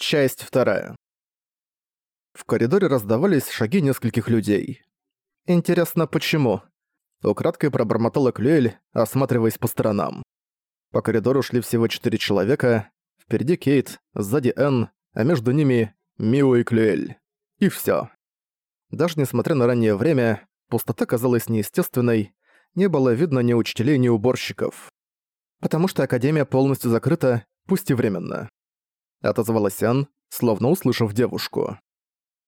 Часть вторая. В коридоре раздавались шаги нескольких людей. Интересно, почему? Украдкой пробормотала Клюэль, осматриваясь по сторонам. По коридору шли всего четыре человека. Впереди Кейт, сзади Энн, а между ними Мио и Клюэль. И всё. Даже несмотря на раннее время, пустота казалась неестественной, не было видно ни учителей, ни уборщиков. Потому что Академия полностью закрыта, пусть и временно. Отозвалась Ан, словно услышав девушку.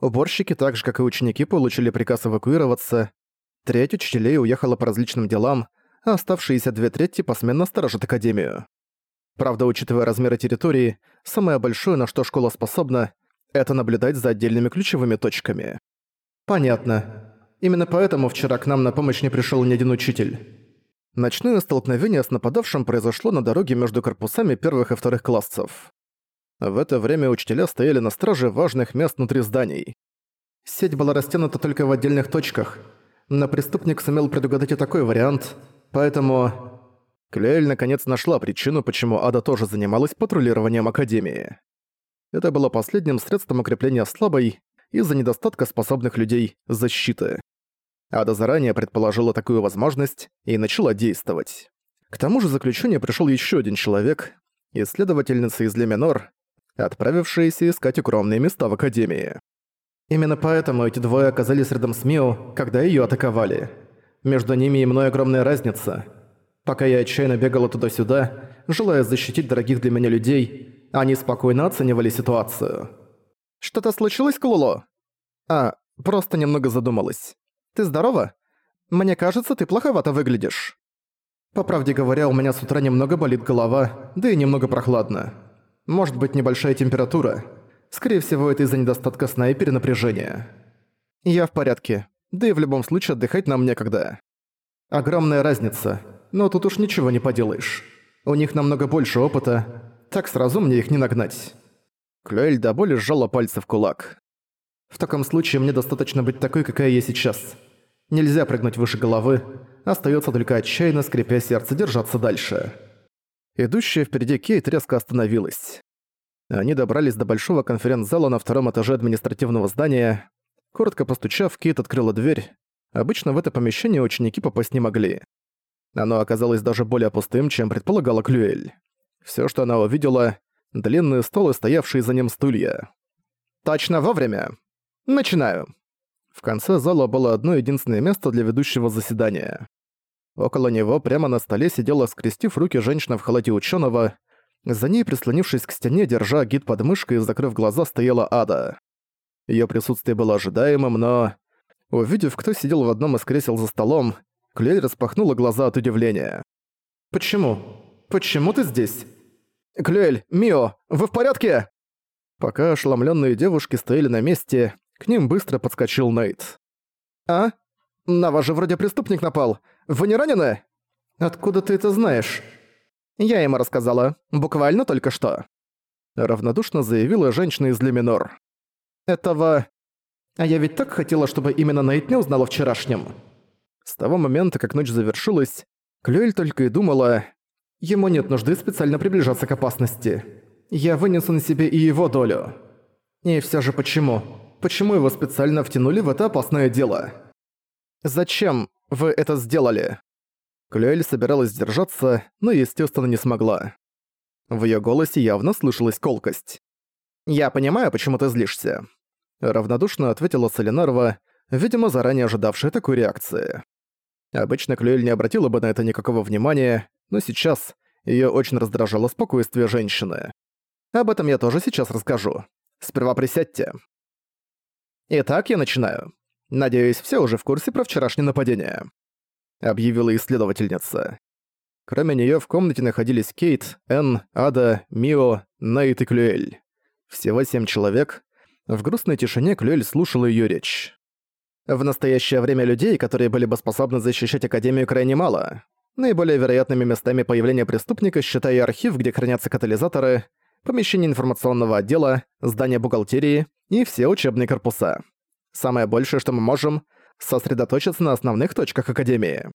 Уборщики, так же как и ученики, получили приказ эвакуироваться. Треть учителей уехала по различным делам, а оставшиеся две трети посменно сторожат Академию. Правда, учитывая размеры территории, самое большое, на что школа способна, это наблюдать за отдельными ключевыми точками. Понятно. Именно поэтому вчера к нам на помощь не пришел ни один учитель. Ночное столкновение с нападавшим произошло на дороге между корпусами первых и вторых классов. В это время учителя стояли на страже важных мест внутри зданий. Сеть была растянута только в отдельных точках, но преступник сумел предугадать и такой вариант, поэтому... Клейль наконец нашла причину, почему Ада тоже занималась патрулированием Академии. Это было последним средством укрепления слабой, из-за недостатка способных людей, защиты. Ада заранее предположила такую возможность и начала действовать. К тому же заключение пришел еще один человек, исследовательница из Леминор, отправившиеся искать укромные места в Академии. Именно поэтому эти двое оказались рядом с Мио, когда ее атаковали. Между ними и мной огромная разница. Пока я отчаянно бегала туда-сюда, желая защитить дорогих для меня людей, они спокойно оценивали ситуацию. «Что-то случилось, Клуло?» «А, просто немного задумалась. Ты здорова? Мне кажется, ты плоховато выглядишь». По правде говоря, у меня с утра немного болит голова, да и немного прохладно. Может быть небольшая температура. Скорее всего, это из-за недостатка сна и перенапряжения. Я в порядке. Да и в любом случае отдыхать нам некогда. Огромная разница. Но тут уж ничего не поделаешь. У них намного больше опыта. Так сразу мне их не нагнать. Клюэль до боли сжала пальцы в кулак. В таком случае мне достаточно быть такой, какая я сейчас. Нельзя прыгнуть выше головы. Остается только отчаянно, скрипя сердце, держаться дальше. Идущая впереди Кейт резко остановилась. Они добрались до большого конференц-зала на втором этаже административного здания. Коротко постучав, Кейт открыла дверь. Обычно в это помещение ученики попасть не могли. Оно оказалось даже более пустым, чем предполагала Клюэль. Всё, что она увидела — длинные столы, стоявшие за ним стулья. «Точно вовремя! Начинаю!» В конце зала было одно единственное место для ведущего заседания. Около него прямо на столе сидела, скрестив руки женщина в халате ученого. За ней, прислонившись к стене, держа гид под мышкой и закрыв глаза, стояла Ада. Ее присутствие было ожидаемым, но... Увидев, кто сидел в одном из кресел за столом, Клей распахнула глаза от удивления. «Почему? Почему ты здесь?» «Клюэль, Мио, вы в порядке?» Пока ошеломленные девушки стояли на месте, к ним быстро подскочил Нейт. «А? На вас же вроде преступник напал. Вы не ранены?» «Откуда ты это знаешь?» «Я ему рассказала. Буквально только что». Равнодушно заявила женщина из Леминор. «Этого... А я ведь так хотела, чтобы именно Нейт не узнала вчерашнем». С того момента, как ночь завершилась, Клюэль только и думала... Ему нет нужды специально приближаться к опасности. Я вынесу на себе и его долю. И все же почему? Почему его специально втянули в это опасное дело? Зачем вы это сделали?» Клюэль собиралась сдержаться, но, естественно, не смогла. В её голосе явно слышалась колкость. «Я понимаю, почему ты злишься», — равнодушно ответила Солинарова, видимо, заранее ожидавшая такой реакции. Обычно Клюэль не обратила бы на это никакого внимания, но сейчас её очень раздражало спокойствие женщины. Об этом я тоже сейчас расскажу. Сперва присядьте. Итак, я начинаю. Надеюсь, все уже в курсе про вчерашнее нападение объявила исследовательница. Кроме нее в комнате находились Кейт, Энн, Ада, Мио, Нейт и Клюэль. Всего семь человек. В грустной тишине Клюэль слушала ее речь. В настоящее время людей, которые были бы способны защищать Академию, крайне мало. Наиболее вероятными местами появления преступника считая архив, где хранятся катализаторы, помещение информационного отдела, здание бухгалтерии и все учебные корпуса. Самое большее, что мы можем — сосредоточиться на основных точках Академии.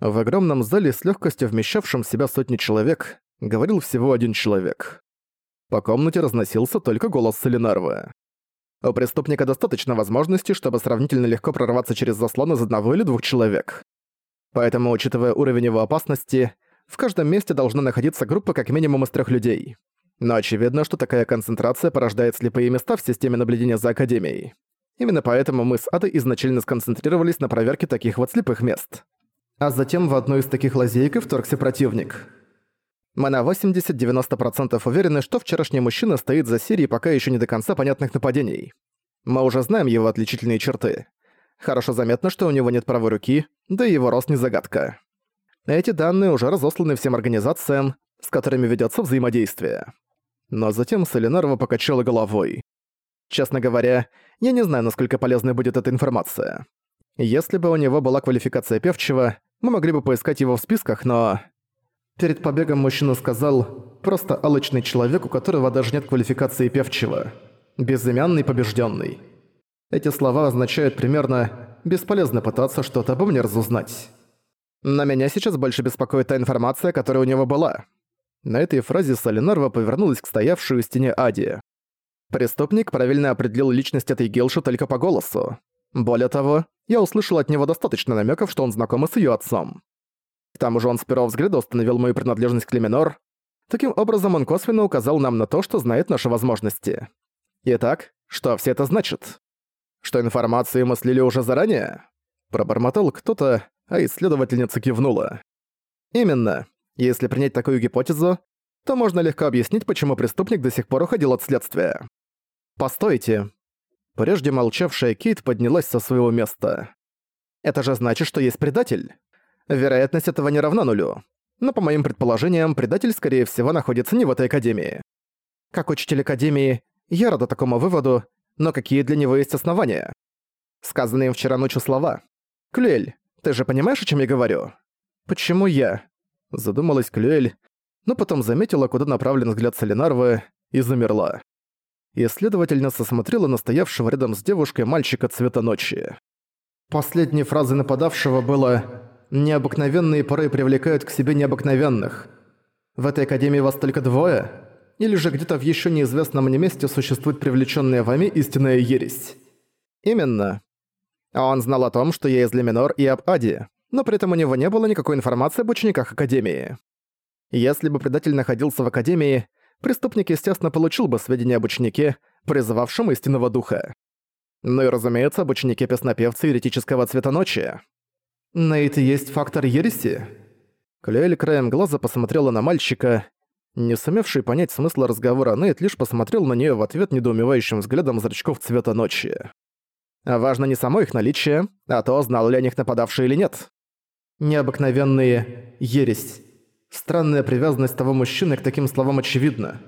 В огромном зале с легкостью вмещавшим в себя сотни человек говорил всего один человек. По комнате разносился только голос Солинарвы. У преступника достаточно возможностей, чтобы сравнительно легко прорваться через заслон из одного или двух человек. Поэтому, учитывая уровень его опасности, в каждом месте должна находиться группа как минимум из трех людей. Но очевидно, что такая концентрация порождает слепые места в системе наблюдения за Академией. Именно поэтому мы с Адой изначально сконцентрировались на проверке таких вот слепых мест. А затем в одну из таких лазеек и вторгся противник. Мы на 80-90% уверены, что вчерашний мужчина стоит за серией пока еще не до конца понятных нападений. Мы уже знаем его отличительные черты. Хорошо заметно, что у него нет правой руки, да и его рост не загадка. Эти данные уже разосланы всем организациям, с которыми ведется взаимодействие. Но затем Солинарова покачала головой. Честно говоря, я не знаю, насколько полезной будет эта информация. Если бы у него была квалификация певчего, мы могли бы поискать его в списках, но... Перед побегом мужчина сказал «просто алчный человек, у которого даже нет квалификации певчего. Безымянный побежденный. Эти слова означают примерно «бесполезно пытаться что-то обо мне разузнать». Но меня сейчас больше беспокоит та информация, которая у него была. На этой фразе Солинарва повернулась к стоявшей у стене Ади. Преступник правильно определил личность этой Гилши только по голосу. Более того, я услышал от него достаточно намеков, что он знаком с ее отцом. К тому же он с первого взгляда установил мою принадлежность к Леминор. Таким образом, он косвенно указал нам на то, что знает наши возможности. Итак, что все это значит? Что информацию мы слили уже заранее? Пробормотал кто-то, а исследовательница кивнула. Именно. Если принять такую гипотезу, то можно легко объяснить, почему преступник до сих пор уходил от следствия. Постойте. Прежде молчавшая Кейт поднялась со своего места. Это же значит, что есть предатель. Вероятность этого не равна нулю. Но по моим предположениям, предатель, скорее всего, находится не в этой академии. Как учитель академии, я рада такому выводу, но какие для него есть основания? Сказанные им вчера ночью слова. «Клюэль, ты же понимаешь, о чем я говорю?» «Почему я?» Задумалась Клюэль, но потом заметила, куда направлен взгляд Солинарвы, и замерла. Исследовательница смотрела на стоявшего рядом с девушкой мальчика цвета ночи. Последней фразой нападавшего было Необыкновенные порой привлекают к себе необыкновенных. В этой академии вас только двое? Или же где-то в еще неизвестном мне месте существует привлеченная вами истинная ересь? Именно. Он знал о том, что я из Леминор и об Аде, но при этом у него не было никакой информации об учениках Академии. Если бы предатель находился в Академии, преступник, естественно, получил бы сведения об ученике, призывавшем истинного духа. Ну и, разумеется, об ученике-песнопевце еретического цвета ночи. На это есть фактор ереси? Клюэль краем глаза посмотрела на мальчика. Не сумевший понять смысла разговора, Нейт лишь посмотрел на нее в ответ недоумевающим взглядом зрачков цвета ночи. Важно не само их наличие, а то, знал ли о них нападавший или нет. Необыкновенные ересь. Странная привязанность того мужчины к таким словам очевидна.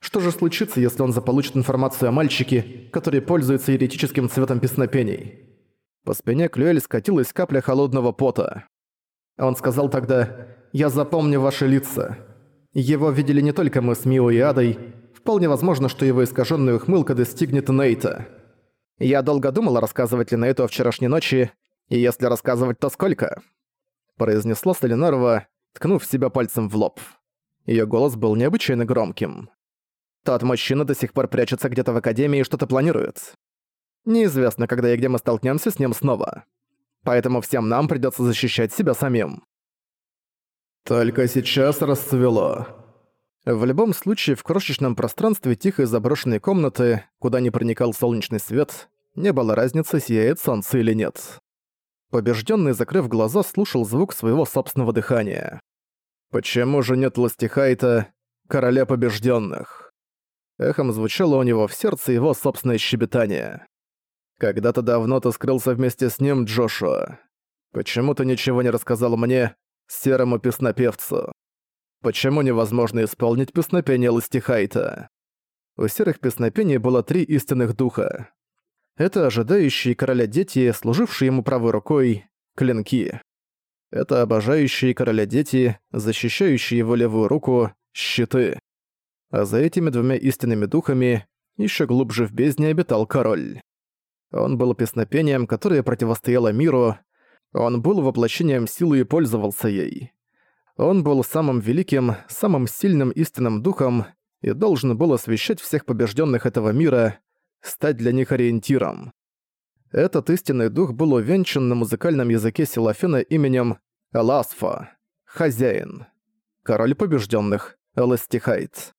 Что же случится, если он заполучит информацию о мальчике, который пользуется еретическим цветом песнопений? По спине Клюэль скатилась капля холодного пота. Он сказал тогда «Я запомню ваши лица». Его видели не только мы с Мио и Адой, вполне возможно, что его искаженная ухмылка достигнет Нейта. Я долго думала, рассказывать ли Нейту о вчерашней ночи, и если рассказывать, то сколько? Произнесла Сталинарова, ткнув себя пальцем в лоб. Её голос был необычайно громким. Тот мужчина до сих пор прячется где-то в Академии и что-то планирует. Неизвестно, когда и где мы столкнемся с ним снова. Поэтому всем нам придется защищать себя самим. Только сейчас расцвело. В любом случае, в крошечном пространстве тихой заброшенной комнаты, куда не проникал солнечный свет, не было разницы, сияет солнце или нет. Побежденный, закрыв глаза, слушал звук своего собственного дыхания. «Почему же нет Ластихайта, короля побежденных? Эхом звучало у него в сердце его собственное щебетание. Когда-то давно ты скрылся вместе с ним, Джошуа. Почему ты ничего не рассказал мне, серому песнопевцу? Почему невозможно исполнить песнопение Ластихайта? У серых песнопений было три истинных духа. Это ожидающие короля дети, служившие ему правой рукой, клинки. Это обожающие короля дети, защищающие его левую руку, щиты. А за этими двумя истинными духами еще глубже в бездне обитал король. Он был песнопением, которое противостояло миру, он был воплощением силы и пользовался ей. Он был самым великим, самым сильным истинным духом, и должен был освещать всех побежденных этого мира, стать для них ориентиром. Этот истинный дух был увенчан на музыкальном языке Силафена именем Эласфа, хозяин, король побежденных, Эластихайт.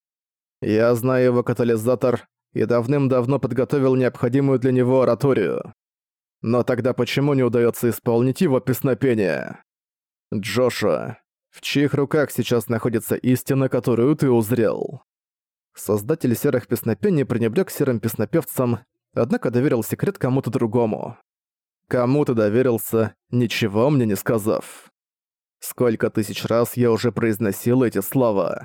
Я знаю его катализатор и давным-давно подготовил необходимую для него ораторию. Но тогда почему не удается исполнить его песнопение? Джошуа, в чьих руках сейчас находится истина, которую ты узрел? Создатель серых песнопений пренебрег серым песнопевцам, однако доверил секрет кому-то другому. Кому ты доверился, ничего мне не сказав. Сколько тысяч раз я уже произносил эти слова.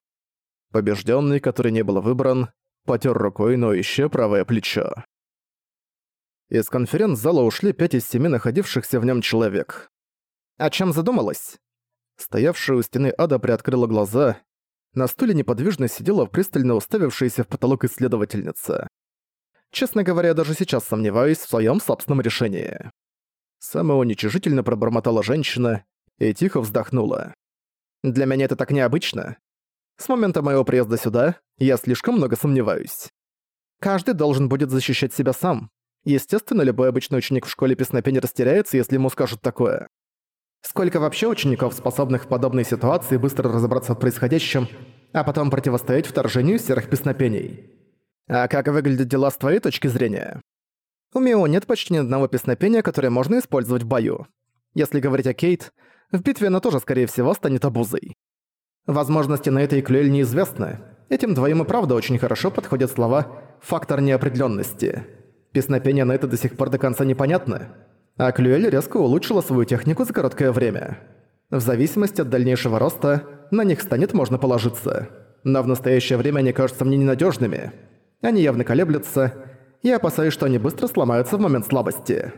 Побежденный, который не был выбран, потер рукой, но еще правое плечо. Из конференц-зала ушли пять из семи находившихся в нем человек. О чем задумалась? Стоявшая у стены ада приоткрыла глаза. На стуле неподвижно сидела пристально уставившаяся в потолок исследовательница. Честно говоря, даже сейчас сомневаюсь в своем собственном решении. Самоуничижительно пробормотала женщина и тихо вздохнула. Для меня это так необычно. С момента моего приезда сюда я слишком много сомневаюсь. Каждый должен будет защищать себя сам, Естественно, любой обычный ученик в школе песнопения растеряется, если ему скажут такое. Сколько вообще учеников, способных в подобной ситуации быстро разобраться в происходящем, а потом противостоять вторжению серых песнопений? А как выглядят дела с твоей точки зрения? У Мио нет почти ни одного песнопения, которое можно использовать в бою. Если говорить о Кейт, в битве она тоже, скорее всего, станет обузой. Возможности на этой Клюэль неизвестны. Этим двоим и правда очень хорошо подходят слова «фактор неопределенности. Песнопения на это до сих пор до конца непонятны. А Клюэль резко улучшила свою технику за короткое время. В зависимости от дальнейшего роста, на них станет можно положиться. Но в настоящее время они кажутся мне ненадежными. Они явно колеблются. Я опасаюсь, что они быстро сломаются в момент слабости.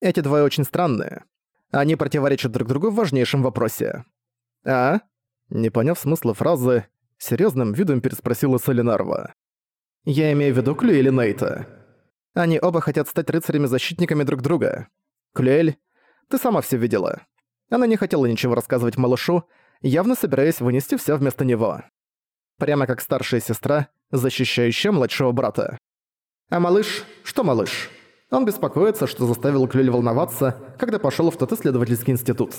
Эти двое очень странные. Они противоречат друг другу в важнейшем вопросе. «А?» Не поняв смысла фразы, серьезным видом переспросила Солинарва. «Я имею в виду Клю или Нейта?» Они оба хотят стать рыцарями-защитниками друг друга. Клюэль, ты сама все видела. Она не хотела ничего рассказывать малышу, явно собираясь вынести все вместо него. Прямо как старшая сестра, защищающая младшего брата. А малыш? Что малыш? Он беспокоится, что заставил Клюэль волноваться, когда пошел в тот исследовательский институт.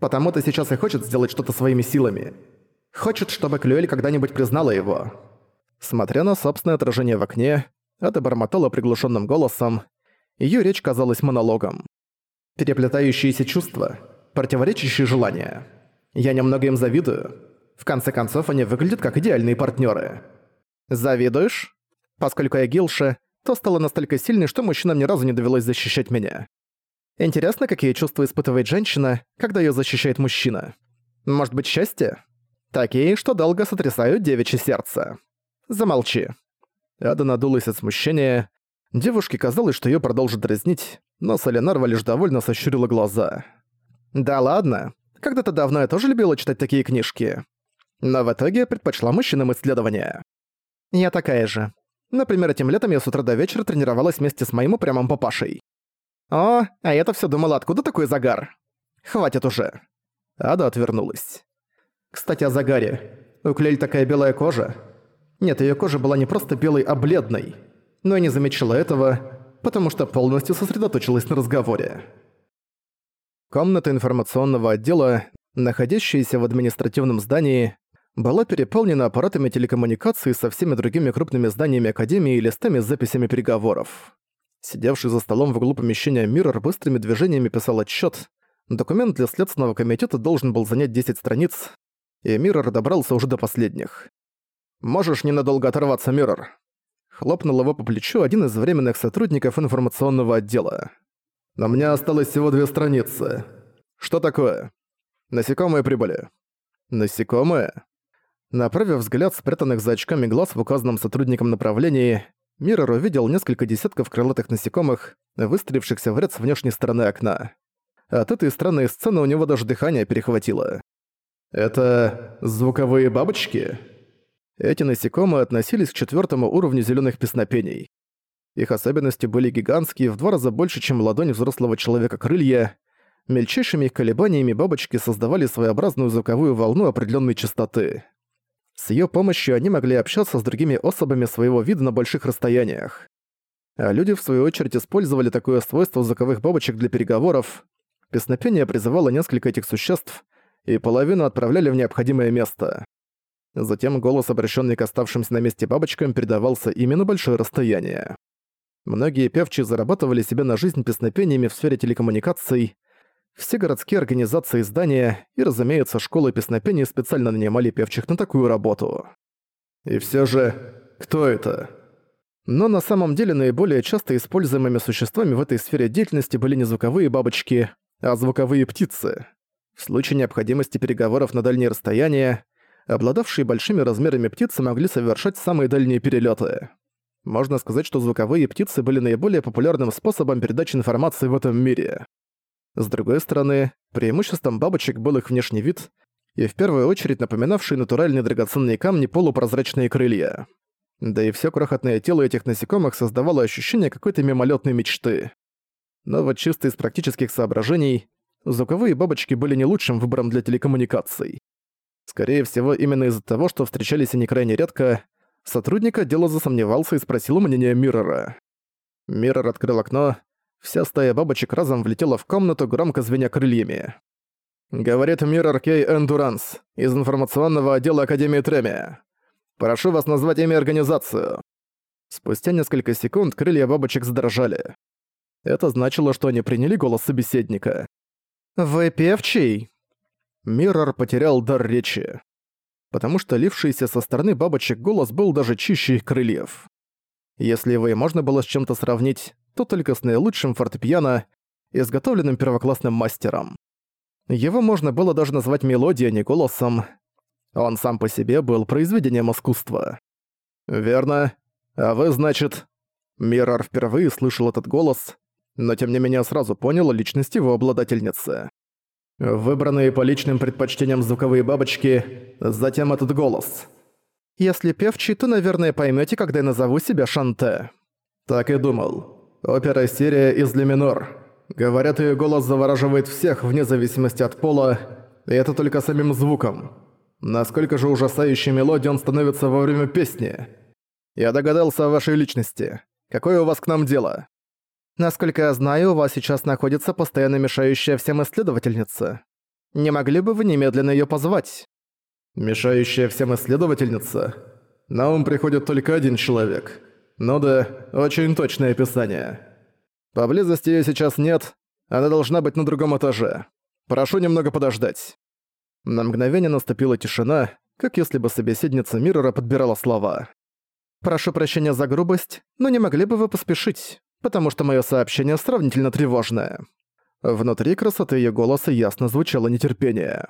Потому-то сейчас и хочет сделать что-то своими силами. Хочет, чтобы Клюэль когда-нибудь признала его. Смотря на собственное отражение в окне, это бормотала приглушенным голосом. Ее речь казалась монологом. Переплетающиеся чувства, противоречащие желания. Я немного им завидую. В конце концов, они выглядят как идеальные партнеры. Завидуешь? Поскольку я Гилша, то стала настолько сильной, что мужчинам ни разу не довелось защищать меня. Интересно, какие чувства испытывает женщина, когда ее защищает мужчина. Может быть, счастье? Такие, что долго сотрясают девичье сердце. Замолчи. Ада надулась от смущения. Девушке казалось, что её продолжит дразнить, но Солинарва лишь довольно сощурила глаза. «Да ладно. Когда-то давно я тоже любила читать такие книжки. Но в итоге предпочла мужчинам исследования. Я такая же. Например, этим летом я с утра до вечера тренировалась вместе с моим упрямым папашей. О, а я-то всё думала, откуда такой загар? Хватит уже. Ада отвернулась. Кстати, о загаре. У Клель такая белая кожа. Нет, ее кожа была не просто белой, а бледной. Но я не замечала этого, потому что полностью сосредоточилась на разговоре. Комната информационного отдела, находящаяся в административном здании, была переполнена аппаратами телекоммуникации со всеми другими крупными зданиями Академии и листами с записями переговоров. Сидевший за столом в углу помещения Миррор быстрыми движениями писал отчет. Документ для Следственного комитета должен был занять 10 страниц, и Миррор добрался уже до последних. Можешь ненадолго оторваться, Миррор?» Хлопнул его по плечу один из временных сотрудников информационного отдела. «На мне осталось всего две страницы. Что такое?» «Насекомые прибыли». «Насекомые?» Направив взгляд спрятанных за очками глаз в указанном сотрудником направлении, Миррор увидел несколько десятков крылатых насекомых, выстроившихся в ряд с внешней стороны окна. От этой странной сцены у него даже дыхание перехватило. «Это звуковые бабочки?» Эти насекомые относились к четвертому уровню зеленых песнопений. Их особенности были гигантские, в два раза больше, чем ладонь взрослого человека крылья. Мельчайшими колебаниями бабочки создавали своеобразную звуковую волну определенной частоты. С её помощью они могли общаться с другими особами своего вида на больших расстояниях. А люди, в свою очередь, использовали такое свойство звуковых бабочек для переговоров. Песнопение призывало несколько этих существ, и половину отправляли в необходимое место. Затем голос, обращенный к оставшимся на месте бабочкам, передавался именно большое расстояние. Многие певчие зарабатывали себе на жизнь песнопениями в сфере телекоммуникаций. Все городские организации здания, и, разумеется, школы песнопений специально нанимали певчих на такую работу. И все же, кто это? Но на самом деле наиболее часто используемыми существами в этой сфере деятельности были не звуковые бабочки, а звуковые птицы. В случае необходимости переговоров на дальние расстояния, обладавшие большими размерами птицы могли совершать самые дальние перелеты. Можно сказать, что звуковые птицы были наиболее популярным способом передачи информации в этом мире. С другой стороны, преимуществом бабочек был их внешний вид и в первую очередь напоминавшие натуральные драгоценные камни полупрозрачные крылья. Да и все крохотное тело этих насекомых создавало ощущение какой-то мимолетной мечты. Но вот чисто из практических соображений, звуковые бабочки были не лучшим выбором для телекоммуникаций. Скорее всего, именно из-за того, что встречались они крайне редко, сотрудник отдела засомневался и спросил мнение Миррора. Миррор открыл окно, вся стая бабочек разом влетела в комнату, громко звеня крыльями. «Говорит Миррор Кей Эндуранс из информационного отдела Академии Треми. Прошу вас назвать имя организацию». Спустя несколько секунд крылья бабочек задрожали. Это значило, что они приняли голос собеседника. «Вы певчий?» Миррор потерял дар речи. Потому что лившийся со стороны бабочек голос был даже чище их крыльев. Если его и можно было с чем-то сравнить, то только с наилучшим фортепиано, изготовленным первоклассным мастером. Его можно было даже назвать мелодией, а не голосом. Он сам по себе был произведением искусства. «Верно. А вы, значит...» Миррор впервые слышал этот голос, но тем не менее сразу понял личность его обладательницы. Выбранные по личным предпочтениям звуковые бабочки, затем этот голос. Если певчий, то, наверное, поймете, когда я назову себя Шанте. Так и думал. Опера-серия из Ля минор. Говорят, ее голос завораживает всех, вне зависимости от пола, и это только самим звуком. Насколько же ужасающей мелодией он становится во время песни. Я догадался о вашей личности. Какое у вас к нам дело? Насколько я знаю, у вас сейчас находится постоянно мешающая всем исследовательница. Не могли бы вы немедленно её позвать? Мешающая всем исследовательница? На ум приходит только один человек. Ну да, очень точное описание. Поблизости её сейчас нет, она должна быть на другом этаже. Прошу немного подождать. На мгновение наступила тишина, как если бы собеседница Миррора подбирала слова. «Прошу прощения за грубость, но не могли бы вы поспешить? Потому что мое сообщение сравнительно тревожное. Внутри красоты ее голоса ясно звучало нетерпение.